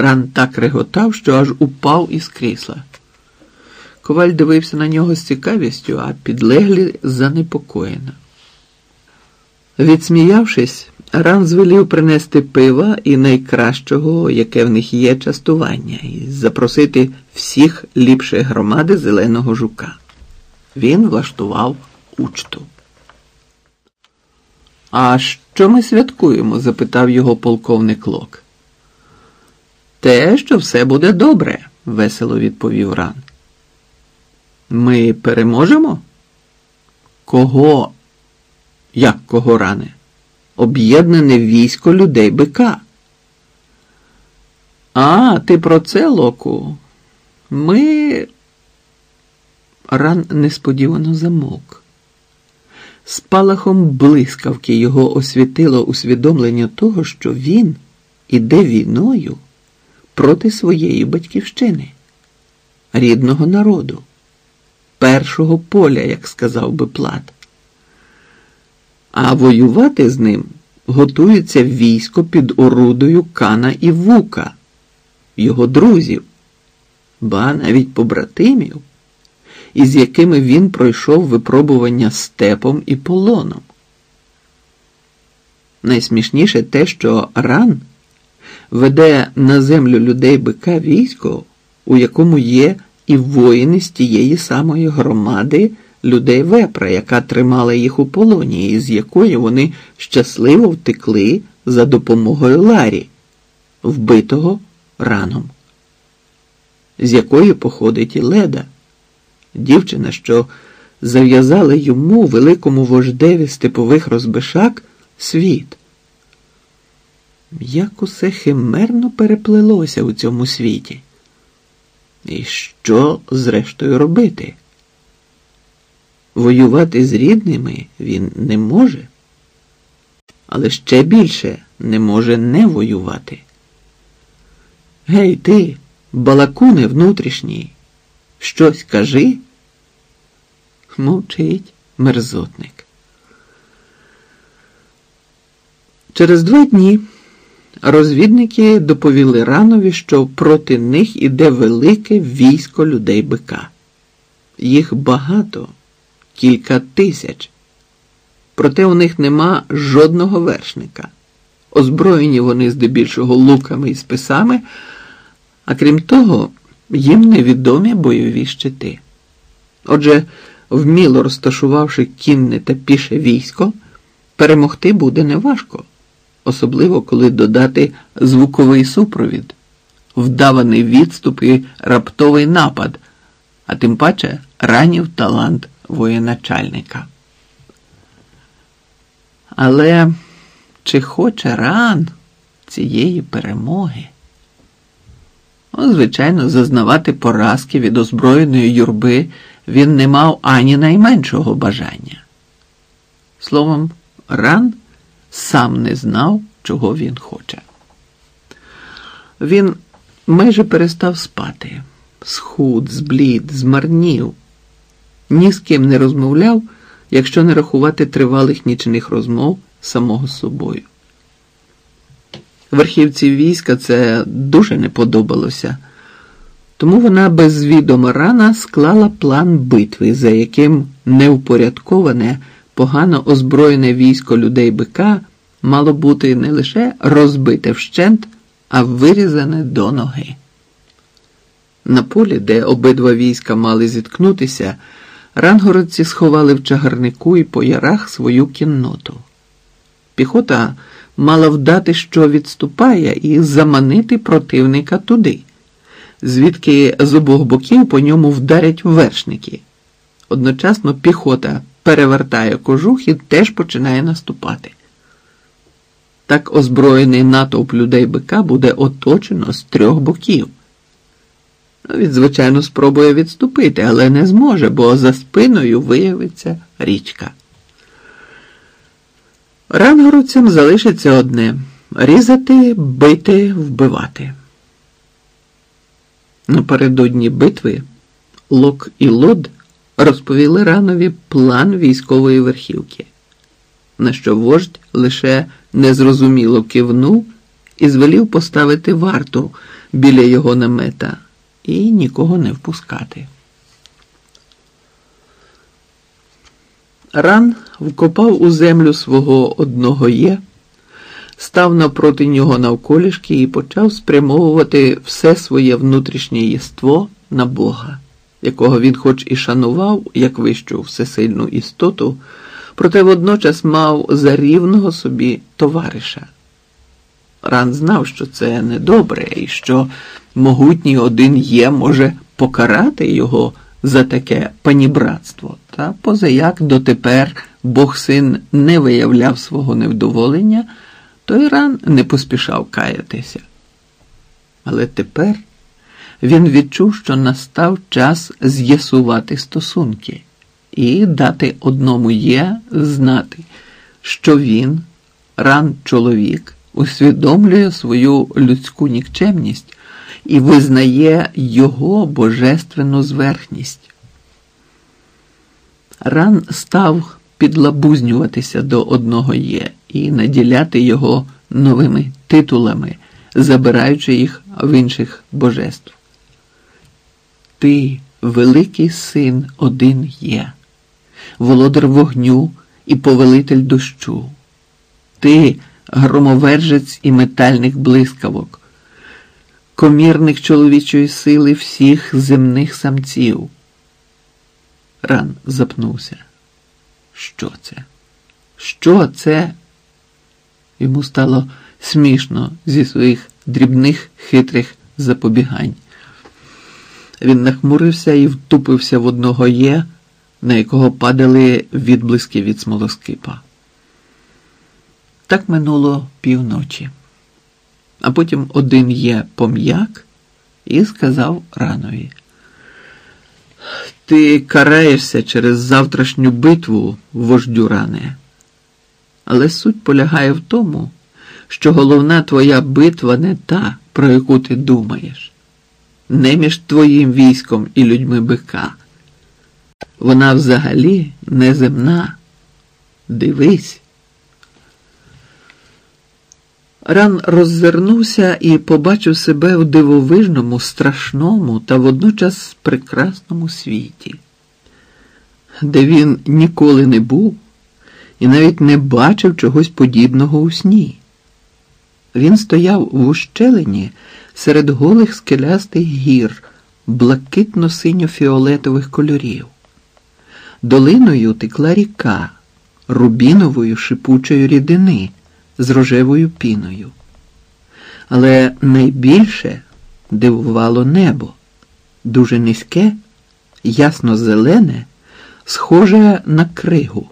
Ран так реготав, що аж упав із крісла. Коваль дивився на нього з цікавістю, а підлеглі занепокоєно. Відсміявшись, Ран звелів принести пива і найкращого, яке в них є, частування, і запросити всіх ліпших громади зеленого жука. Він влаштував учту. А що ми святкуємо? запитав його полковник Лок. Те, що все буде добре, весело відповів Ран. Ми переможемо? Кого? Як кого ране? Об'єднане військо людей бика. А, ти про це, Локу? Ми. Ран несподівано замовк. Спалахом блискавки його освітило усвідомлення того, що він іде війною проти своєї батьківщини, рідного народу, першого поля, як сказав би Плат. А воювати з ним готується військо під орудою Кана і Вука, його друзів, ба навіть побратимів, із якими він пройшов випробування степом і полоном. Найсмішніше те, що ран веде на землю людей бика військо, у якому є і воїни з тієї самої громади людей вепра, яка тримала їх у полоні, і з якої вони щасливо втекли за допомогою Ларі, вбитого раном, з якої походить і леда, дівчина, що зав'язала йому, великому вождеві степових розбишак, світ. Як усе химерно переплелося у цьому світі. І що зрештою робити? Воювати з рідними він не може, але ще більше не може не воювати. Гей, ти, балакуне внутрішній, щось кажи? Мовчить мерзотник. Через два дні розвідники доповіли ранові, що проти них іде велике військо людей бика. Їх багато кілька тисяч. Проте у них нема жодного вершника. Озброєні вони здебільшого луками і списами, а крім того, їм невідомі бойові щити. Отже, вміло розташувавши кінне та піше військо, перемогти буде неважко, особливо коли додати звуковий супровід, вдаваний відступ і раптовий напад, а тим паче ранів талант воєначальника. Але чи хоче ран цієї перемоги? Ну, звичайно, зазнавати поразки від озброєної юрби він не мав ані найменшого бажання. Словом, ран сам не знав, чого він хоче. Він майже перестав спати, схуд, зблід, змарнів ні з ким не розмовляв, якщо не рахувати тривалих нічних розмов самого з собою. Верхівці війська це дуже не подобалося, тому вона без відома рана склала план битви, за яким неупорядковане, погано озброєне військо людей бика мало бути не лише розбите вщент, а вирізане до ноги. На полі, де обидва війська мали зіткнутися, Рангородці сховали в чагарнику і по ярах свою кінноту. Піхота мала вдати, що відступає, і заманити противника туди, звідки з обох боків по ньому вдарять вершники. Одночасно піхота перевертає кожух і теж починає наступати. Так озброєний натовп людей бика буде оточено з трьох боків. Він, звичайно, спробує відступити, але не зможе, бо за спиною виявиться річка. Рангородцям залишиться одне різати, бити, вбивати. Напередодні битви Лок і Лод розповіли ранові план військової верхівки, на що вождь лише незрозуміло кивнув і звелів поставити варту біля його намета і нікого не впускати. Ран вкопав у землю свого одного є, став напроти нього навколішки і почав спрямовувати все своє внутрішнє єство на Бога, якого він хоч і шанував як вищу всесильну істоту, проте водночас мав за рівного собі товариша. Ран знав, що це недобре і що могутній один є може покарати його за таке панібратство, та позаяк дотепер Бог син не виявляв свого невдоволення, то Іран не поспішав каятися. Але тепер він відчув, що настав час з'ясувати стосунки і дати одному є знати, що він, ран чоловік, усвідомлює свою людську нікчемність і визнає його божественну зверхність. Ран став підлабузнюватися до одного є і наділяти його новими титулами, забираючи їх в інших божеств. Ти, великий син, один є, володар вогню і повелитель дощу. Ти громовержець і метальних блискавок, комірник чоловічої сили всіх земних самців. Ран запнувся. Що це? Що це? Йому стало смішно зі своїх дрібних хитрих запобігань. Він нахмурився і втупився в одного є, на якого падали відблиски від смолоскипа. Так минуло півночі. А потім один є пом'як і сказав ранові. Ти караєшся через завтрашню битву, вождю ране. Але суть полягає в тому, що головна твоя битва не та, про яку ти думаєш, не між твоїм військом і людьми бика. Вона взагалі неземна. Дивись. Ран роззирнувся і побачив себе в дивовижному, страшному та водночас прекрасному світі, де він ніколи не був і навіть не бачив чогось подібного у сні. Він стояв в ущелині серед голих скелястих гір, блакитно-синьо-фіолетових кольорів. Долиною текла ріка рубіновою шипучої рідини з рожевою піною. Але найбільше дивувало небо, дуже низьке, ясно зелене, схоже на кригу.